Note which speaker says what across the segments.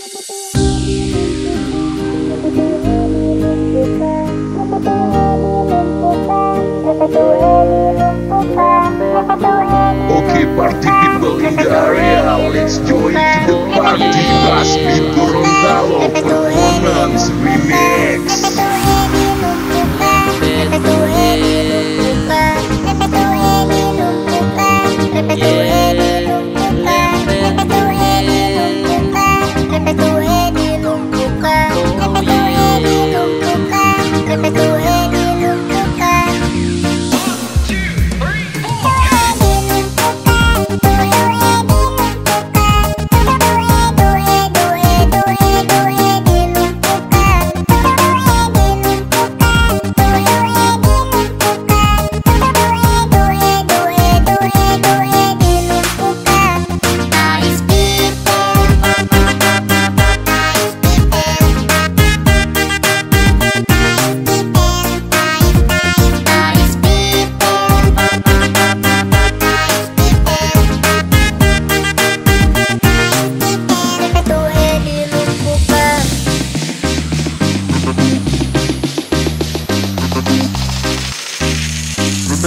Speaker 1: Oke party people in the area, let's join to the party. Must be Gorontalo performance remix.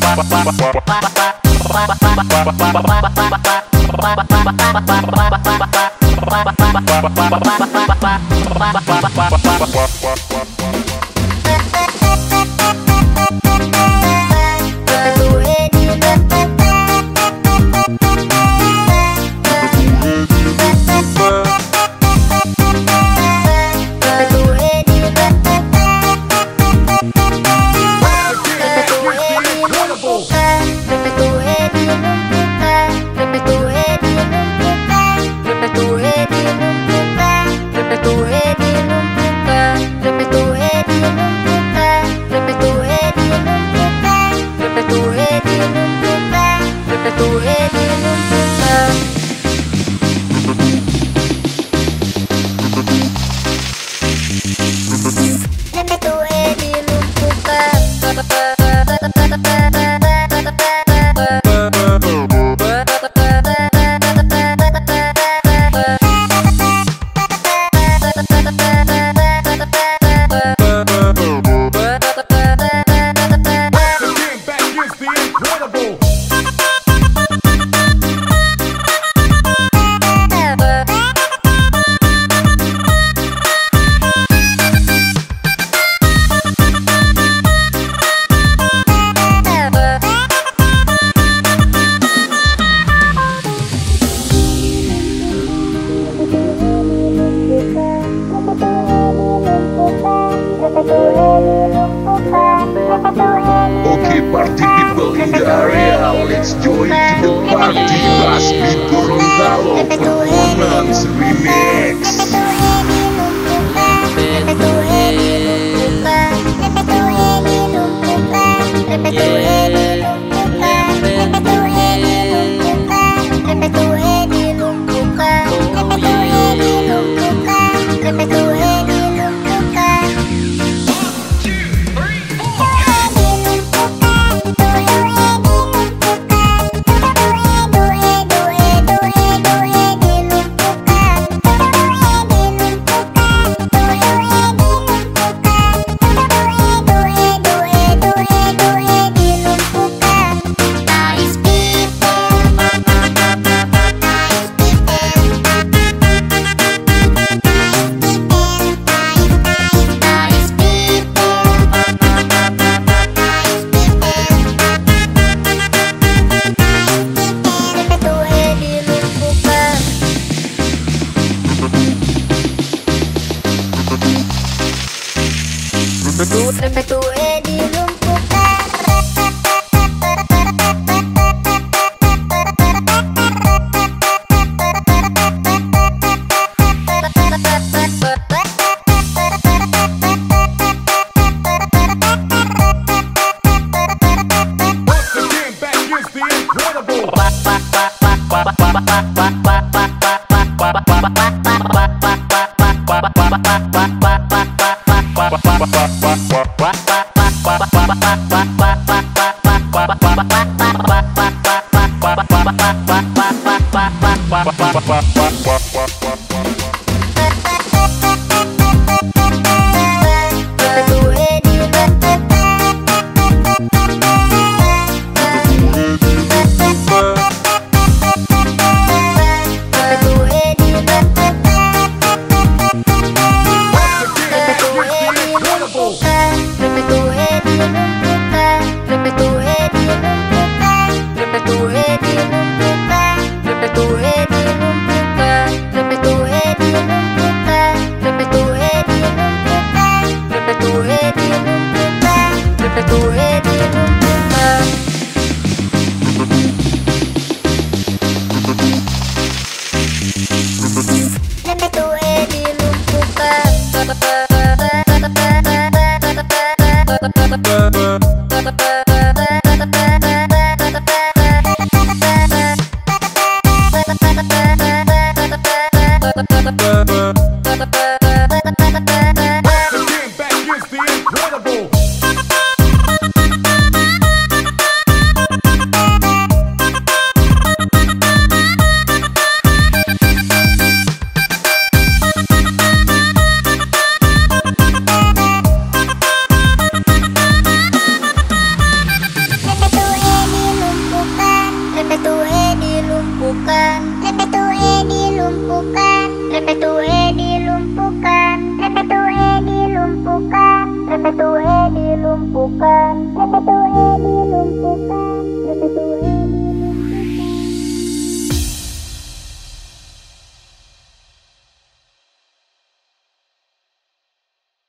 Speaker 2: Bye.
Speaker 1: Let's do it to the party, pass me Corondalo.
Speaker 2: Prefeitura, prefeitura. Guap, guap, guap, guap, dilumpuhkan Kata Tuhan dilumpuhkan Kata Tuhan